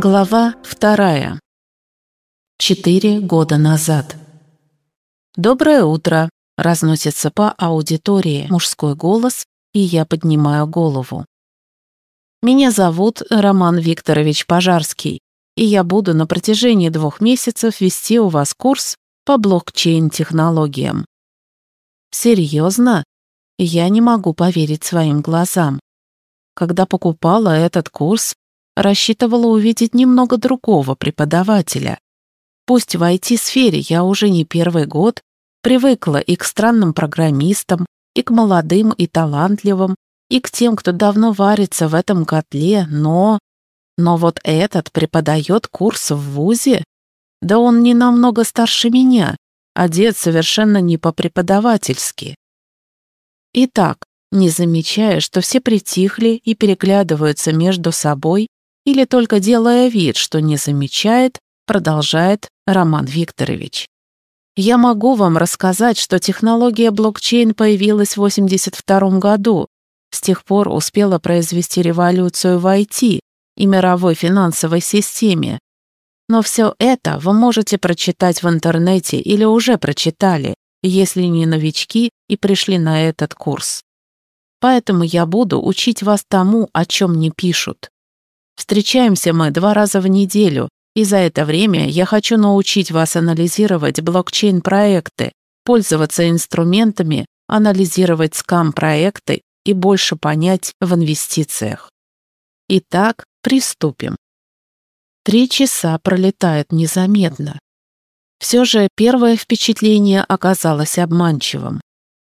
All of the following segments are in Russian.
Глава вторая. Четыре года назад. «Доброе утро!» – разносится по аудитории мужской голос, и я поднимаю голову. «Меня зовут Роман Викторович Пожарский, и я буду на протяжении двух месяцев вести у вас курс по блокчейн-технологиям». «Серьезно?» Я не могу поверить своим глазам. Когда покупала этот курс, рассчитывала увидеть немного другого преподавателя. Пусть в IT-сфере я уже не первый год, привыкла и к странным программистам, и к молодым и талантливым, и к тем, кто давно варится в этом котле, но... Но вот этот преподает курс в ВУЗе? Да он не намного старше меня, одет совершенно не по-преподавательски. Итак, не замечая, что все притихли и переглядываются между собой, или только делая вид, что не замечает, продолжает Роман Викторович. Я могу вам рассказать, что технология блокчейн появилась в 1982 году. С тех пор успела произвести революцию в IT и мировой финансовой системе. Но все это вы можете прочитать в интернете или уже прочитали, если не новички и пришли на этот курс. Поэтому я буду учить вас тому, о чем не пишут. Встречаемся мы два раза в неделю, и за это время я хочу научить вас анализировать блокчейн-проекты, пользоваться инструментами, анализировать скам-проекты и больше понять в инвестициях. Итак, приступим. Три часа пролетает незаметно. Все же первое впечатление оказалось обманчивым.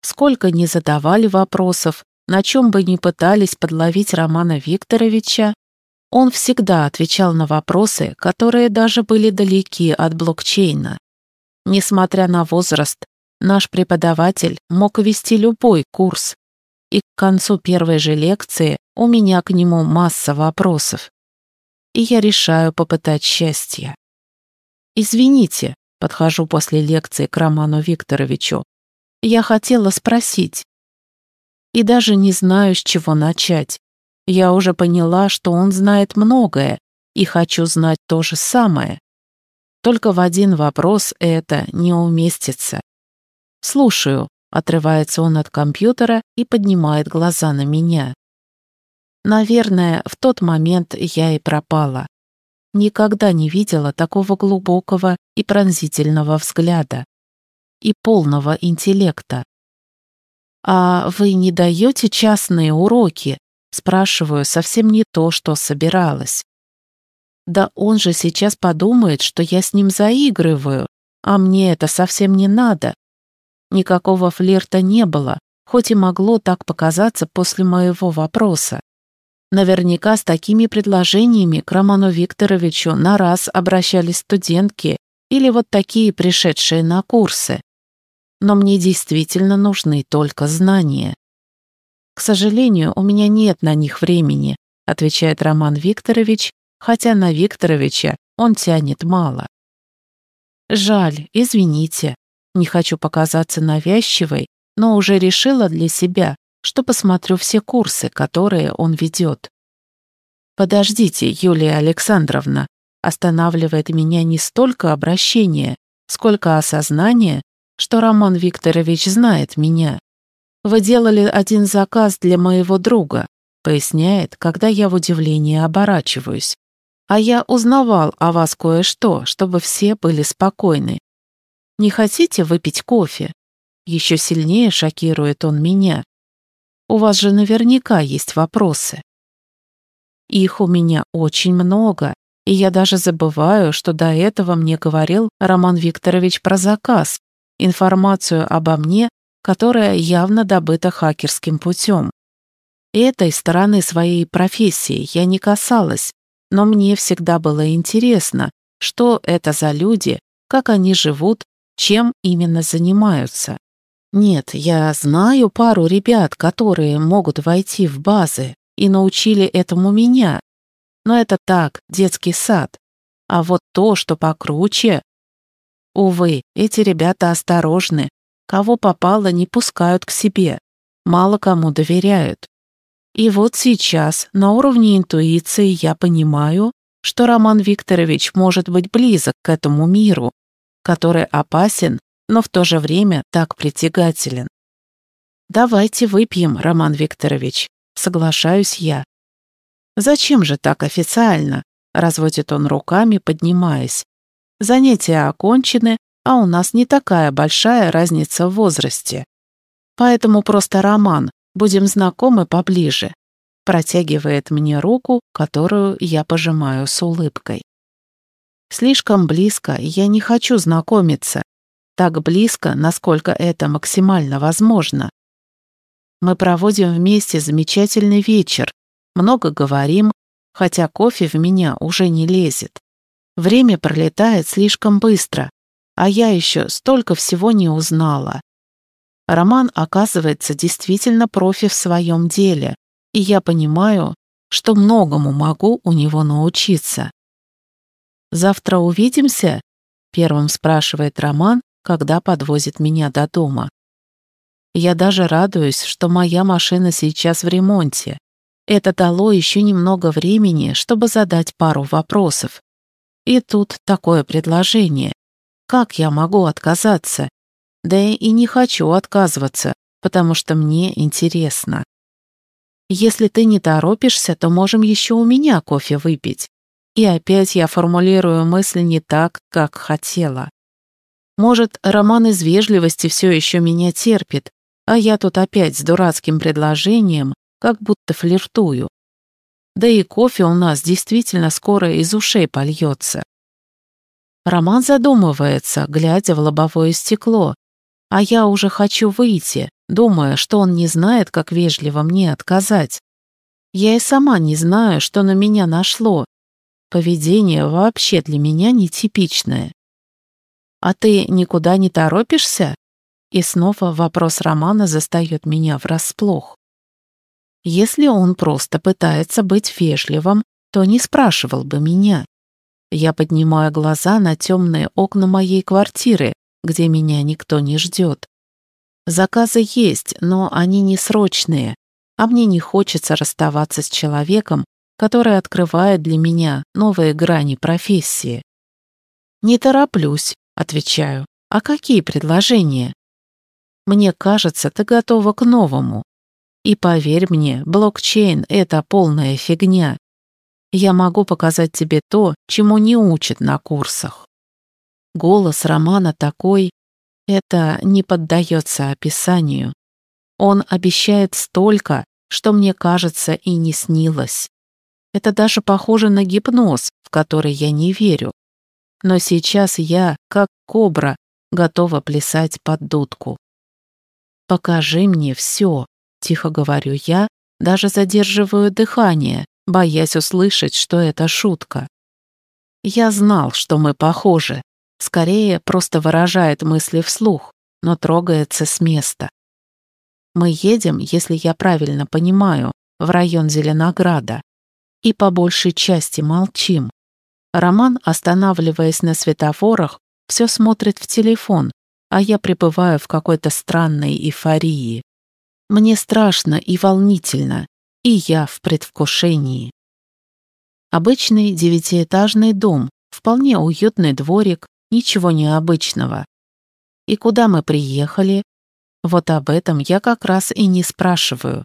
Сколько ни задавали вопросов, на чем бы ни пытались подловить Романа Викторовича, он всегда отвечал на вопросы, которые даже были далеки от блокчейна. Несмотря на возраст, наш преподаватель мог вести любой курс, и к концу первой же лекции у меня к нему масса вопросов. И я решаю попытать счастье. «Извините», — подхожу после лекции к Роману Викторовичу, «я хотела спросить». И даже не знаю, с чего начать. Я уже поняла, что он знает многое, и хочу знать то же самое. Только в один вопрос это не уместится. «Слушаю», — отрывается он от компьютера и поднимает глаза на меня. Наверное, в тот момент я и пропала. Никогда не видела такого глубокого и пронзительного взгляда и полного интеллекта. «А вы не даете частные уроки?» Спрашиваю совсем не то, что собиралась. Да он же сейчас подумает, что я с ним заигрываю, а мне это совсем не надо. Никакого флирта не было, хоть и могло так показаться после моего вопроса. Наверняка с такими предложениями к Роману Викторовичу на раз обращались студентки или вот такие пришедшие на курсы. Но мне действительно нужны только знания. «К сожалению, у меня нет на них времени», отвечает Роман Викторович, хотя на Викторовича он тянет мало. «Жаль, извините. Не хочу показаться навязчивой, но уже решила для себя, что посмотрю все курсы, которые он ведет». «Подождите, Юлия Александровна», останавливает меня не столько обращение, сколько осознание, что Роман Викторович знает меня. Вы делали один заказ для моего друга», поясняет, когда я в удивлении оборачиваюсь. «А я узнавал о вас кое-что, чтобы все были спокойны. Не хотите выпить кофе?» Еще сильнее шокирует он меня. «У вас же наверняка есть вопросы». Их у меня очень много, и я даже забываю, что до этого мне говорил Роман Викторович про заказ, информацию обо мне которая явно добыта хакерским путем. Этой стороны своей профессии я не касалась, но мне всегда было интересно, что это за люди, как они живут, чем именно занимаются. Нет, я знаю пару ребят, которые могут войти в базы и научили этому меня. Но это так, детский сад. А вот то, что покруче... Увы, эти ребята осторожны, Кого попало, не пускают к себе, мало кому доверяют. И вот сейчас на уровне интуиции я понимаю, что Роман Викторович может быть близок к этому миру, который опасен, но в то же время так притягателен. «Давайте выпьем, Роман Викторович», — соглашаюсь я. «Зачем же так официально?» — разводит он руками, поднимаясь. «Занятия окончены, а у нас не такая большая разница в возрасте. Поэтому просто Роман, будем знакомы поближе». Протягивает мне руку, которую я пожимаю с улыбкой. Слишком близко, я не хочу знакомиться. Так близко, насколько это максимально возможно. Мы проводим вместе замечательный вечер, много говорим, хотя кофе в меня уже не лезет. Время пролетает слишком быстро, а я еще столько всего не узнала. Роман, оказывается, действительно профи в своем деле, и я понимаю, что многому могу у него научиться. «Завтра увидимся?» — первым спрашивает Роман, когда подвозит меня до дома. Я даже радуюсь, что моя машина сейчас в ремонте. Это дало еще немного времени, чтобы задать пару вопросов. И тут такое предложение. Как я могу отказаться? Да и не хочу отказываться, потому что мне интересно. Если ты не торопишься, то можем еще у меня кофе выпить. И опять я формулирую мысль не так, как хотела. Может, Роман из вежливости все еще меня терпит, а я тут опять с дурацким предложением, как будто флиртую. Да и кофе у нас действительно скоро из ушей польется. Роман задумывается, глядя в лобовое стекло, а я уже хочу выйти, думая, что он не знает, как вежливо мне отказать. Я и сама не знаю, что на меня нашло. Поведение вообще для меня нетипичное. «А ты никуда не торопишься?» И снова вопрос Романа застает меня врасплох. Если он просто пытается быть вежливым, то не спрашивал бы меня. Я поднимаю глаза на темные окна моей квартиры, где меня никто не ждет. Заказы есть, но они не срочные, а мне не хочется расставаться с человеком, который открывает для меня новые грани профессии. «Не тороплюсь», — отвечаю. «А какие предложения?» Мне кажется, ты готова к новому. И поверь мне, блокчейн — это полная фигня. Я могу показать тебе то, чему не учат на курсах. Голос Романа такой, это не поддается описанию. Он обещает столько, что мне кажется и не снилось. Это даже похоже на гипноз, в который я не верю. Но сейчас я, как кобра, готова плясать под дудку. «Покажи мне все», — тихо говорю я, даже задерживаю дыхание, боясь услышать, что это шутка. Я знал, что мы похожи. Скорее, просто выражает мысли вслух, но трогается с места. Мы едем, если я правильно понимаю, в район Зеленограда. И по большей части молчим. Роман, останавливаясь на светофорах, все смотрит в телефон, а я пребываю в какой-то странной эйфории. Мне страшно и волнительно, и я в предвкушении. Обычный девятиэтажный дом, вполне уютный дворик, ничего необычного. И куда мы приехали? Вот об этом я как раз и не спрашиваю.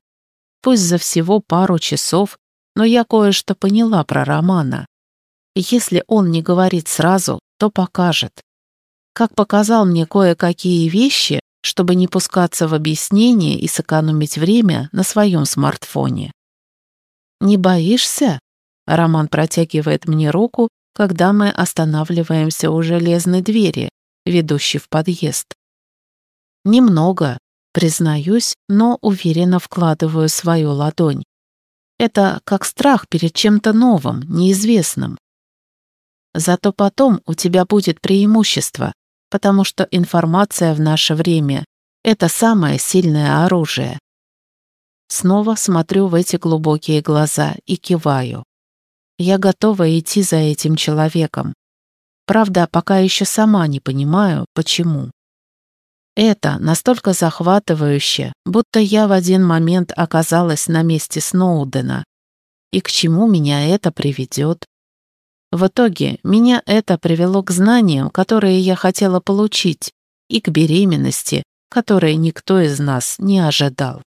Пусть за всего пару часов, но я кое-что поняла про Романа. Если он не говорит сразу, то покажет как показал мне кое-какие вещи, чтобы не пускаться в объяснение и сэкономить время на своем смартфоне. «Не боишься?» Роман протягивает мне руку, когда мы останавливаемся у железной двери, ведущей в подъезд. «Немного», признаюсь, но уверенно вкладываю свою ладонь. Это как страх перед чем-то новым, неизвестным. Зато потом у тебя будет преимущество, потому что информация в наше время — это самое сильное оружие. Снова смотрю в эти глубокие глаза и киваю. Я готова идти за этим человеком. Правда, пока еще сама не понимаю, почему. Это настолько захватывающе, будто я в один момент оказалась на месте Сноудена. И к чему меня это приведет? В итоге меня это привело к знаниям, которые я хотела получить, и к беременности, которые никто из нас не ожидал.